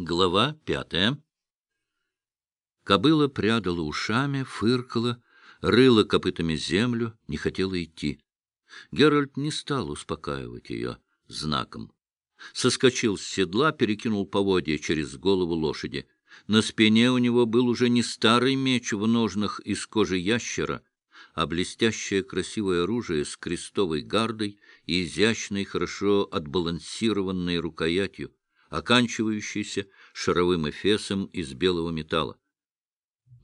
Глава пятая. Кобыла прядала ушами, фыркала, рыла копытами землю, не хотела идти. Геральт не стал успокаивать ее знаком. Соскочил с седла, перекинул поводья через голову лошади. На спине у него был уже не старый меч в ножнах из кожи ящера, а блестящее красивое оружие с крестовой гардой и изящной, хорошо отбалансированной рукоятью оканчивающийся шаровым эфесом из белого металла.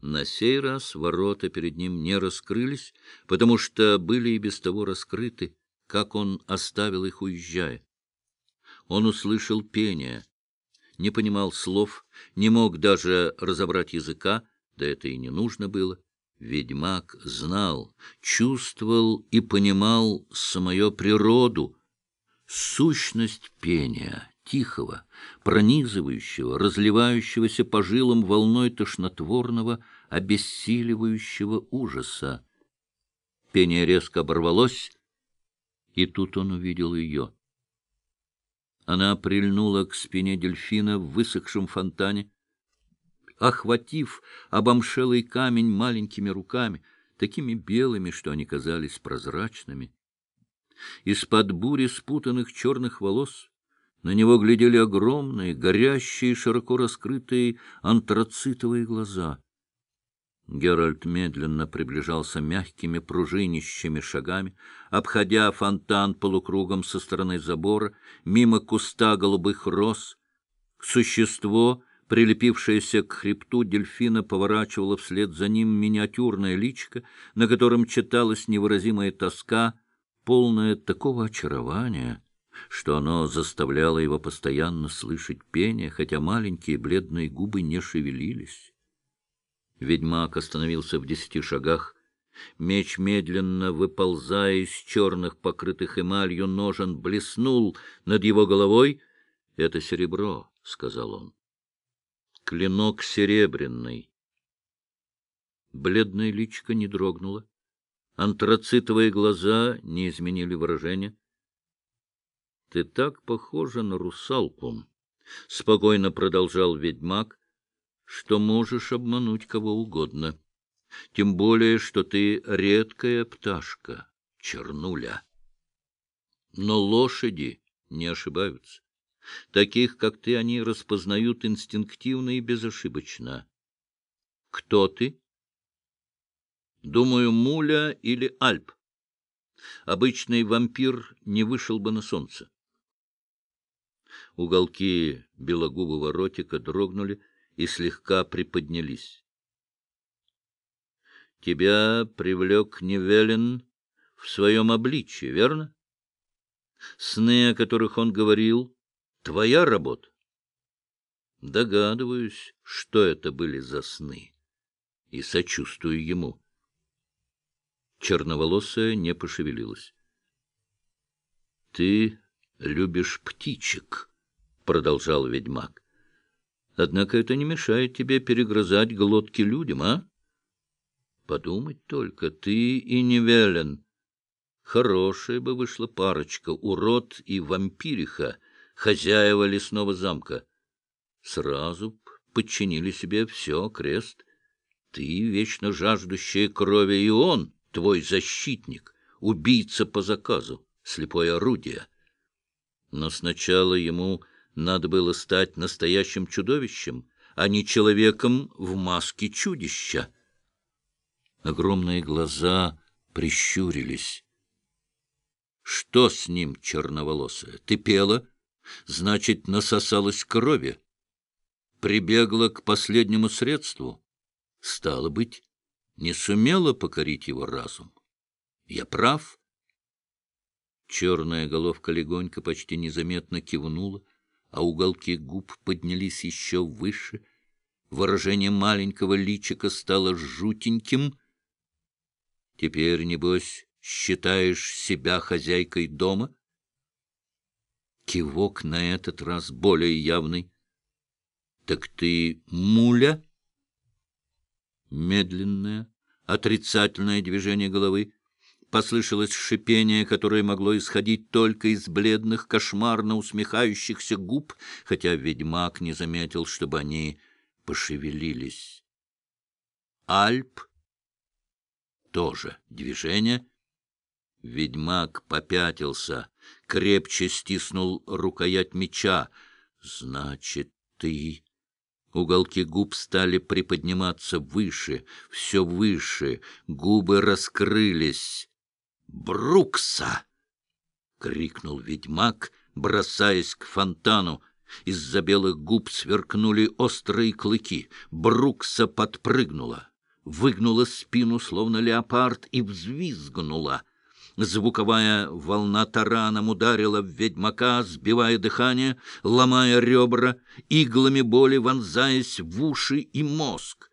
На сей раз ворота перед ним не раскрылись, потому что были и без того раскрыты, как он оставил их, уезжая. Он услышал пение, не понимал слов, не мог даже разобрать языка, да это и не нужно было. Ведьмак знал, чувствовал и понимал самую природу, сущность пения, тихого, пронизывающего, разливающегося по жилам волной тошнотворного, обессиливающего ужаса. Пение резко оборвалось, и тут он увидел ее. Она прильнула к спине дельфина в высохшем фонтане, охватив обомшелый камень маленькими руками, такими белыми, что они казались прозрачными. Из-под бури спутанных черных волос на него глядели огромные, горящие, широко раскрытые антрацитовые глаза. Геральт медленно приближался мягкими пружинищими шагами, обходя фонтан полукругом со стороны забора, мимо куста голубых роз. Существо, прилепившееся к хребту дельфина, поворачивало вслед за ним миниатюрное личико, на котором читалась невыразимая тоска, полная такого очарования — что оно заставляло его постоянно слышать пение, хотя маленькие бледные губы не шевелились. Ведьмак остановился в десяти шагах. Меч, медленно выползая из черных, покрытых эмалью ножен, блеснул над его головой. — Это серебро, — сказал он. — Клинок серебряный. Бледное личико не дрогнуло. Антрацитовые глаза не изменили выражения. — Ты так похожа на русалку, — спокойно продолжал ведьмак, — что можешь обмануть кого угодно. Тем более, что ты редкая пташка, чернуля. Но лошади не ошибаются. Таких, как ты, они распознают инстинктивно и безошибочно. Кто ты? Думаю, Муля или Альп. Обычный вампир не вышел бы на солнце. Уголки белогубого ротика дрогнули и слегка приподнялись. — Тебя привлек Невелин в своем обличье, верно? Сны, о которых он говорил, — твоя работа? Догадываюсь, что это были за сны, и сочувствую ему. Черноволосая не пошевелилась. — Ты любишь птичек, — продолжал ведьмак. — Однако это не мешает тебе перегрызать глотки людям, а? Подумать только, ты и Невелен. Хорошая бы вышла парочка, урод и вампириха, хозяева лесного замка. Сразу подчинили себе все, крест. Ты, вечно жаждущая крови, и он, твой защитник, убийца по заказу, слепое орудие. Но сначала ему надо было стать настоящим чудовищем, а не человеком в маске чудища. Огромные глаза прищурились. Что с ним, черноволосая? Ты пела? Значит, насосалась крови. Прибегла к последнему средству. Стало быть, не сумела покорить его разум. Я прав? Черная головка легонько, почти незаметно кивнула, а уголки губ поднялись еще выше. Выражение маленького личика стало жутеньким. Теперь, небось, считаешь себя хозяйкой дома? Кивок на этот раз более явный. Так ты муля? Медленное, отрицательное движение головы. Послышалось шипение, которое могло исходить только из бледных, кошмарно усмехающихся губ, хотя ведьмак не заметил, чтобы они пошевелились. Альп тоже движение. Ведьмак попятился, крепче стиснул рукоять меча. «Значит, ты...» Уголки губ стали приподниматься выше, все выше, губы раскрылись. «Брукса!» — крикнул ведьмак, бросаясь к фонтану. Из-за белых губ сверкнули острые клыки. Брукса подпрыгнула, выгнула спину, словно леопард, и взвизгнула — Звуковая волна тараном ударила в ведьмака, сбивая дыхание, ломая ребра, иглами боли вонзаясь в уши и мозг.